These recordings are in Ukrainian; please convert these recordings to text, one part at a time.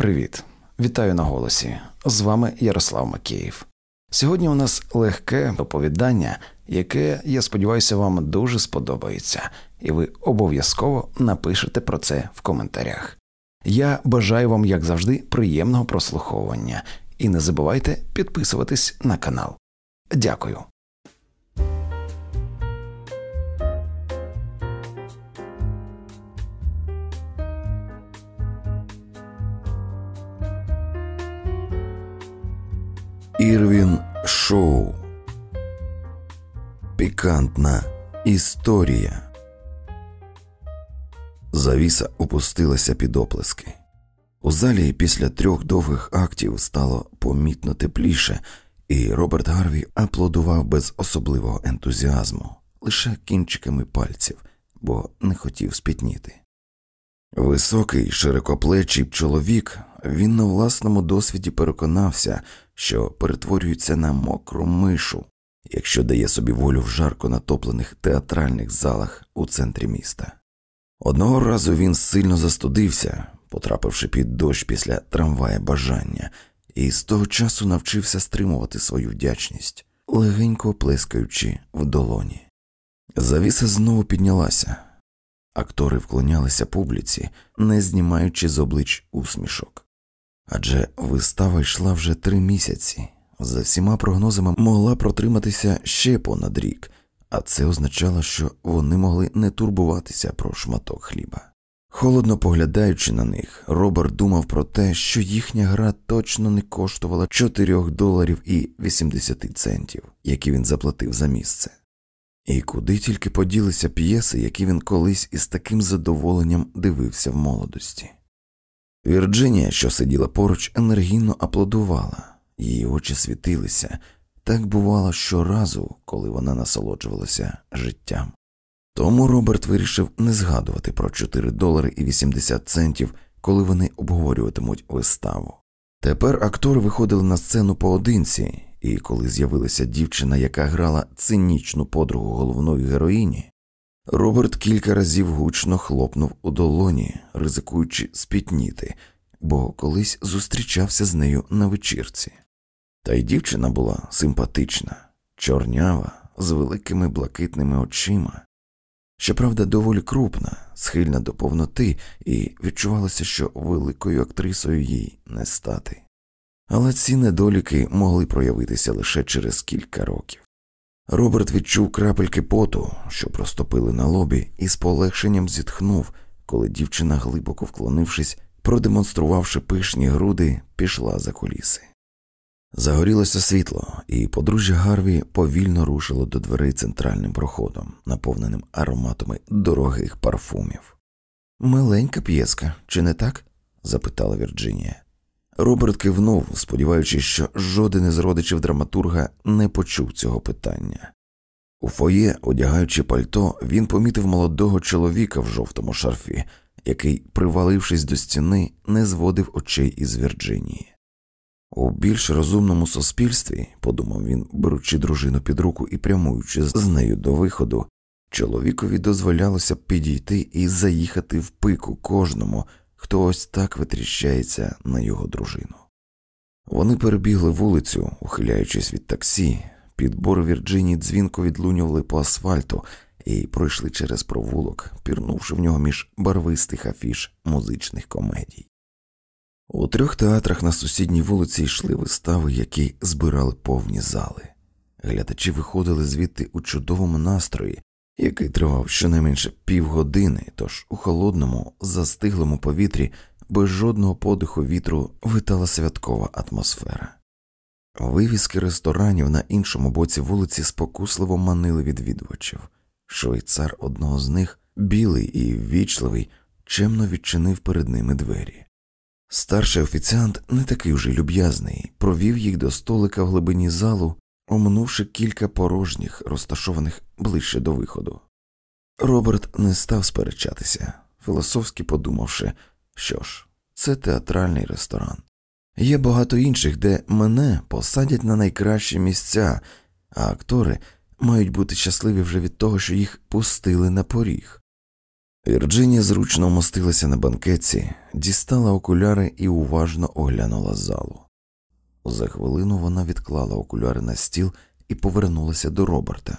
Привіт, вітаю на голосі. З вами Ярослав Макеєв. Сьогодні у нас легке оповідання, яке, я сподіваюся, вам дуже сподобається, і ви обов'язково напишете про це в коментарях. Я бажаю вам, як завжди, приємного прослуховування і не забувайте підписуватись на канал. Дякую. Ірвін Шоу. Пікантна історія. Завіса опустилася під оплески. У залі після трьох довгих актів стало помітно тепліше, і Роберт Гарві аплодував без особливого ентузіазму, лише кінчиками пальців, бо не хотів спітніти. Високий, широкоплечий чоловік, він на власному досвіді переконався, що перетворюється на мокру мишу, якщо дає собі волю в жарко натоплених театральних залах у центрі міста. Одного разу він сильно застудився, потрапивши під дощ після трамвая бажання, і з того часу навчився стримувати свою вдячність, легенько плескаючи в долоні. Завіса знову піднялася. Актори вклонялися публіці, не знімаючи з облич усмішок. Адже вистава йшла вже три місяці, за всіма прогнозами могла протриматися ще понад рік, а це означало, що вони могли не турбуватися про шматок хліба. Холодно поглядаючи на них, Роберт думав про те, що їхня гра точно не коштувала 4 доларів і 80 центів, які він заплатив за місце. І куди тільки поділися п'єси, які він колись із таким задоволенням дивився в молодості. Вірджинія, що сиділа поруч, енергійно аплодувала, її очі світилися, так бувало щоразу, коли вона насолоджувалася життям. Тому Роберт вирішив не згадувати про 4 долари і 80 центів, коли вони обговорюватимуть виставу. Тепер актори виходили на сцену поодинці, і коли з'явилася дівчина, яка грала цинічну подругу головної героїні, Роберт кілька разів гучно хлопнув у долоні, ризикуючи спітніти, бо колись зустрічався з нею на вечірці. Та й дівчина була симпатична, чорнява, з великими блакитними очима, щоправда, доволі крупна, схильна до повноти, і відчувалося, що великою актрисою їй не стати. Але ці недоліки могли проявитися лише через кілька років. Роберт відчув крапельки поту, що проступили на лобі, і з полегшенням зітхнув, коли дівчина, глибоко вклонившись, продемонструвавши пишні груди, пішла за куліси. Загорілося світло, і подружжя Гарві повільно рушило до дверей центральним проходом, наповненим ароматами дорогих парфумів. Миленька п'єска, чи не так? запитала Вірджинія. Роберт кивнув, сподіваючись, що жоден із родичів драматурга не почув цього питання. У фоє, одягаючи пальто, він помітив молодого чоловіка в жовтому шарфі, який, привалившись до стіни, не зводив очей із Вірджинії. У більш розумному суспільстві, подумав він, беручи дружину під руку і прямуючи з нею до виходу, чоловікові дозволялося підійти і заїхати в пику кожному, хто ось так витріщається на його дружину. Вони перебігли вулицю, ухиляючись від таксі, підбор Вірджинії дзвінко відлунювали по асфальту і пройшли через провулок, пірнувши в нього між барвистих афіш музичних комедій. У трьох театрах на сусідній вулиці йшли вистави, які збирали повні зали. Глядачі виходили звідти у чудовому настрої, який тривав щонайменше півгодини, тож у холодному, застиглому повітрі без жодного подиху вітру витала святкова атмосфера. Вивіски ресторанів на іншому боці вулиці спокусливо манили відвідувачів. Швейцар одного з них, білий і ввічливий, чемно відчинив перед ними двері. Старший офіціант, не такий вже люб'язний, провів їх до столика в глибині залу, оминувши кілька порожніх, розташованих ближче до виходу. Роберт не став сперечатися, філософськи подумавши, що ж, це театральний ресторан. Є багато інших, де мене посадять на найкращі місця, а актори мають бути щасливі вже від того, що їх пустили на поріг. Вірджинія зручно вмостилася на банкетці, дістала окуляри і уважно оглянула залу. За хвилину вона відклала окуляри на стіл і повернулася до Роберта.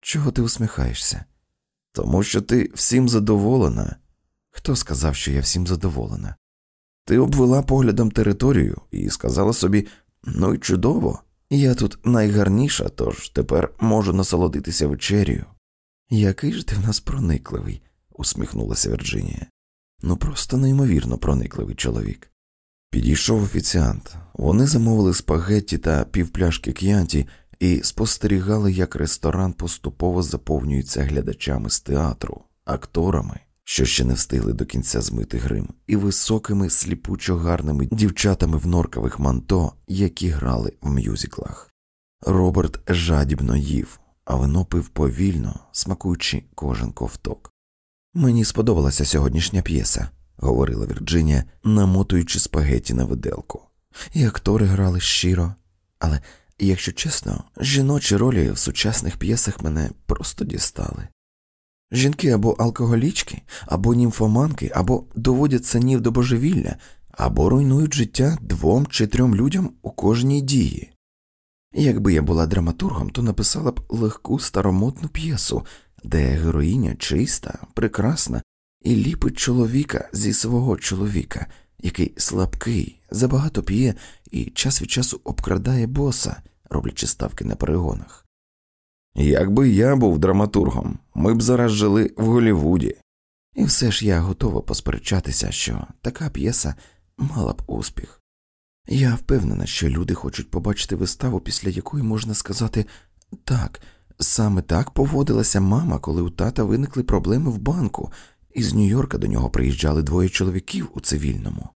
Чого ти усміхаєшся? Тому що ти всім задоволена. Хто сказав, що я всім задоволена? Ти обвела поглядом територію і сказала собі ну й чудово, я тут найгарніша, тож тепер можу насолодитися вечерю. Який ж ти в нас проникливий, усміхнулася Вірджинія. Ну просто неймовірно проникливий чоловік. Підійшов офіціант. Вони замовили спагетті та півпляшки к'янті і спостерігали, як ресторан поступово заповнюється глядачами з театру, акторами, що ще не встигли до кінця змити грим, і високими сліпучо гарними дівчатами в норкових манто, які грали в мюзиклах. Роберт жадібно їв, а вино пив повільно, смакуючи кожен ковток. Мені сподобалася сьогоднішня п'єса, говорила Вірджинія, намотуючи спагеті на виделку. І актори грали щиро, але, якщо чесно, жіночі ролі в сучасних п'єсах мене просто дістали. Жінки або алкоголічки, або німфоманки, або доводять санів до божевілля, або руйнують життя двом чи трьом людям у кожній дії. Якби я була драматургом, то написала б легку старомотну п'єсу, де героїня чиста, прекрасна і ліпить чоловіка зі свого чоловіка, який слабкий, забагато п'є і час від часу обкрадає боса, роблячи ставки на перегонах. Якби я був драматургом, ми б зараз жили в Голівуді. І все ж я готова посперечатися, що така п'єса мала б успіх. Я впевнена, що люди хочуть побачити виставу, після якої можна сказати так, саме так поводилася мама, коли у тата виникли проблеми в банку, і з Нью-Йорка до нього приїжджали двоє чоловіків у цивільному.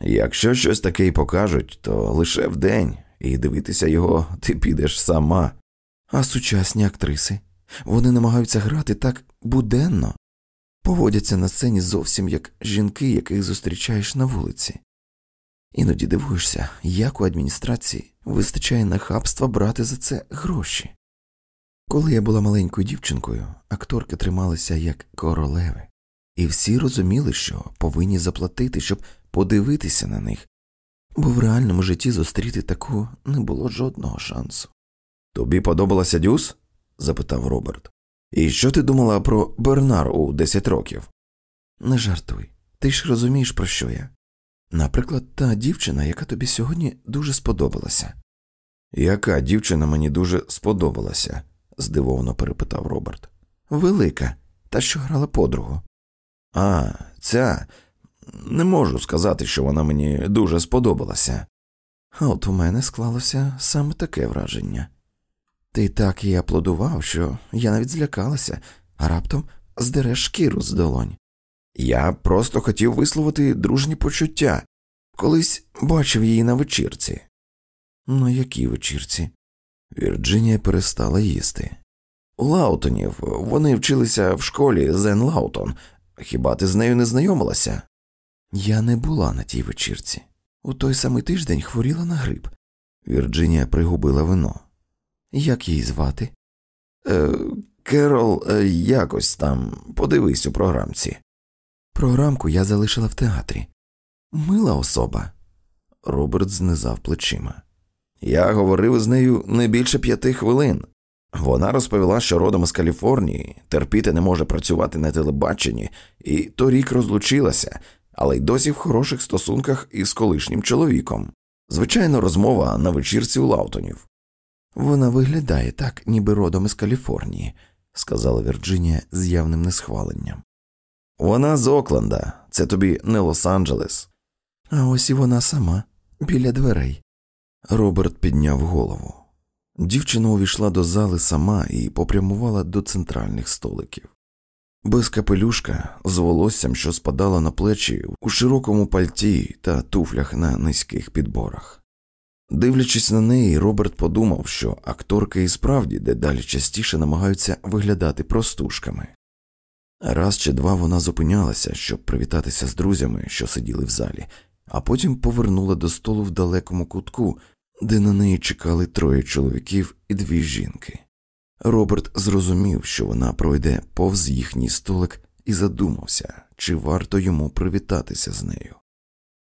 Якщо щось таке й покажуть, то лише вдень, і дивитися його ти підеш сама. А сучасні актриси вони намагаються грати так буденно, поводяться на сцені зовсім як жінки, яких зустрічаєш на вулиці. Іноді дивуєшся, як у адміністрації вистачає нахабства брати за це гроші. Коли я була маленькою дівчинкою, акторки трималися як королеви, і всі розуміли, що повинні заплатити, щоб подивитися на них, бо в реальному житті зустріти таку не було жодного шансу. Тобі подобалася Дюс? запитав Роберт. І що ти думала про Бернар у 10 років? Не жартуй, ти ж розумієш, про що я. Наприклад, та дівчина, яка тобі сьогодні дуже сподобалася. Яка дівчина мені дуже сподобалася? здивовано перепитав Роберт. Велика, та що грала подругу. А, ця не можу сказати, що вона мені дуже сподобалася. А от у мене склалося саме таке враження. Ти так її аплодував, що я навіть злякалася, а раптом здереш шкіру з долонь. Я просто хотів висловити дружні почуття, колись бачив її на вечірці. Ну, якій вечірці? Вірджинія перестала їсти. У Лаутонів вони вчилися в школі Зен Лаутон. Хіба ти з нею не знайомилася? Я не була на тій вечірці. У той самий тиждень хворіла на грип. Вірджинія пригубила вино. Як її звати? Е, Керол, е, якось там, подивись у програмці. Програмку я залишила в театрі. Мила особа. Роберт знизав плечима. Я говорив з нею не більше п'яти хвилин. Вона розповіла, що родом з Каліфорнії, терпіти не може працювати на телебаченні, і торік розлучилася, але й досі в хороших стосунках із колишнім чоловіком. Звичайно, розмова на вечірці у Лаутонів. Вона виглядає так, ніби родом із Каліфорнії, сказала Вірджинія з явним несхваленням. Вона з Окленда, це тобі не Лос-Анджелес. А ось і вона сама, біля дверей. Роберт підняв голову. Дівчина увійшла до зали сама і попрямувала до центральних столиків. Без капелюшка, з волоссям, що спадало на плечі, у широкому пальті та туфлях на низьких підборах. Дивлячись на неї, Роберт подумав, що акторки і справді дедалі частіше намагаються виглядати простушками. Раз чи два вона зупинялася, щоб привітатися з друзями, що сиділи в залі, а потім повернула до столу в далекому кутку, де на неї чекали троє чоловіків і дві жінки. Роберт зрозумів, що вона пройде повз їхній столик і задумався, чи варто йому привітатися з нею.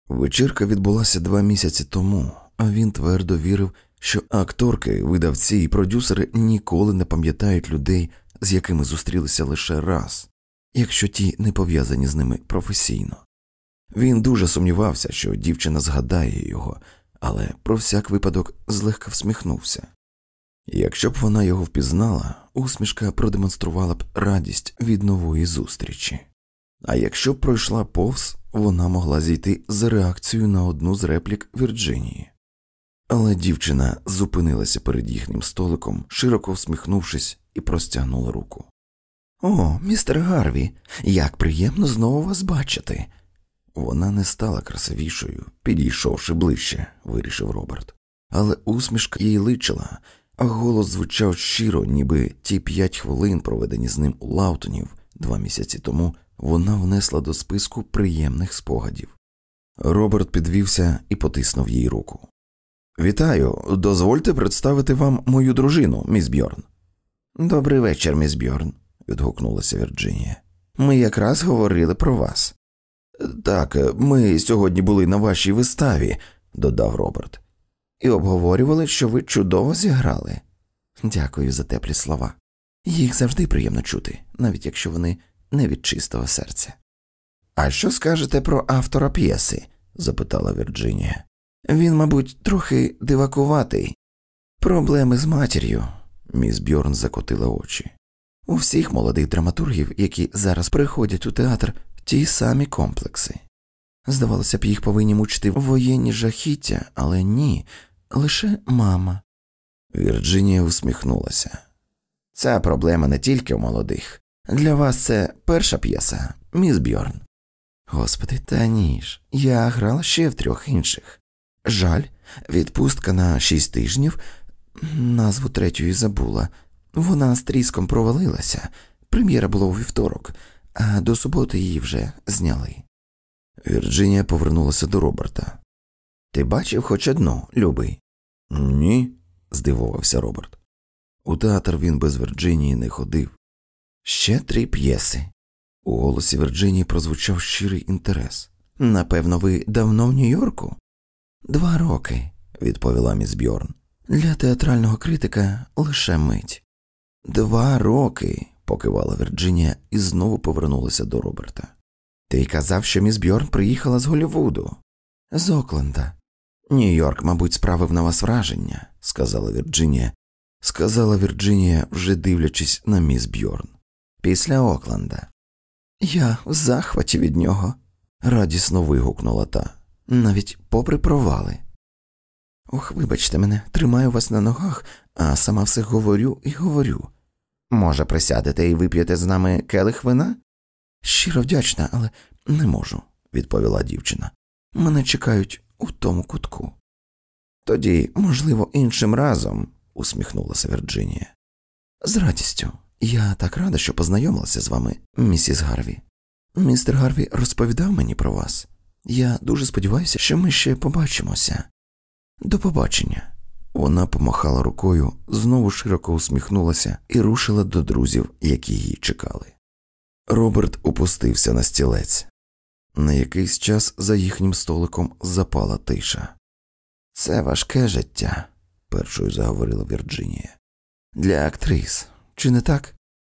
Вечірка відбулася два місяці тому, а він твердо вірив, що акторки, видавці і продюсери ніколи не пам'ятають людей, з якими зустрілися лише раз, якщо ті не пов'язані з ними професійно. Він дуже сумнівався, що дівчина згадає його, але про всяк випадок злегка всміхнувся. Якщо б вона його впізнала, усмішка продемонструвала б радість від нової зустрічі, а якщо б пройшла повз, вона могла зійти з реакцією на одну з реплік Вірджинії. Але дівчина зупинилася перед їхнім столиком, широко всміхнувшись, і простягнула руку. О, містер Гарві, як приємно знову вас бачити. Вона не стала красивішою, підійшовши ближче, вирішив Роберт. Але усмішка їй личила, а голос звучав щиро, ніби ті п'ять хвилин, проведені з ним у Лаутонів два місяці тому, вона внесла до списку приємних спогадів. Роберт підвівся і потиснув їй руку. Вітаю, дозвольте представити вам мою дружину, міс Бьорн. Добрий вечір, міс Бьорн, відгукнулася Вірджинія. Ми якраз говорили про вас. Так, ми сьогодні були на вашій виставі, додав Роберт, і обговорювали, що ви чудово зіграли. Дякую за теплі слова. Їх завжди приємно чути, навіть якщо вони не від чистого серця. А що скажете про автора п'єси? запитала Вірджинія. Він, мабуть, трохи дивакуватий. Проблеми з матір'ю, міс Бьорн закотила очі. У всіх молодих драматургів, які зараз приходять у театр, ті самі комплекси. Здавалося б, їх повинні мучити воєнні жахіття, але ні, лише мама. Вірджинія усміхнулася. Ця проблема не тільки у молодих. Для вас це перша п'єса, міс Бьорн. Господи, та ніж. Я грала ще в трьох інших. Жаль, відпустка на шість тижнів, назву третьої забула. Вона з тріском провалилася. Прем'єра була у вівторок, а до суботи її вже зняли. Вірджинія повернулася до Роберта. Ти бачив хоч одну, любий? Ні, здивувався Роберт. У театр він без Вірджинії не ходив. Ще три п'єси. У голосі Вірджинії прозвучав щирий інтерес. Напевно, ви давно в Нью-Йорку? Два роки, відповіла міс Бьорн. Для театрального критика лише мить. Два роки, покивала Вірджинія і знову повернулася до Роберта. Ти казав, що міс Бьорн приїхала з Голлівуду. З Окленда. Нью-Йорк, мабуть, справив на вас враження, сказала Вірджинія. Сказала Вірджинія, вже дивлячись на міс Бьорн. Після Окленда. Я в захваті від нього, радісно вигукнула та, навіть попри провали. Ох, вибачте мене, тримаю вас на ногах, а сама все говорю і говорю. Може, присядете і вип'єте з нами келих вина? Щиро вдячна, але не можу, відповіла дівчина. Мене чекають у тому кутку. Тоді, можливо, іншим разом, усміхнулася Вірджинія. З радістю. Я так рада, що познайомилася з вами, місіс Гарві. Містер Гарві розповідав мені про вас. Я дуже сподіваюся, що ми ще побачимося. До побачення. Вона помахала рукою, знову широко усміхнулася і рушила до друзів, які її чекали. Роберт опустився на стілець. На якийсь час за їхнім столиком запала тиша. Це важке життя, першою заговорила Вірджинія. Для актрис, чи не так?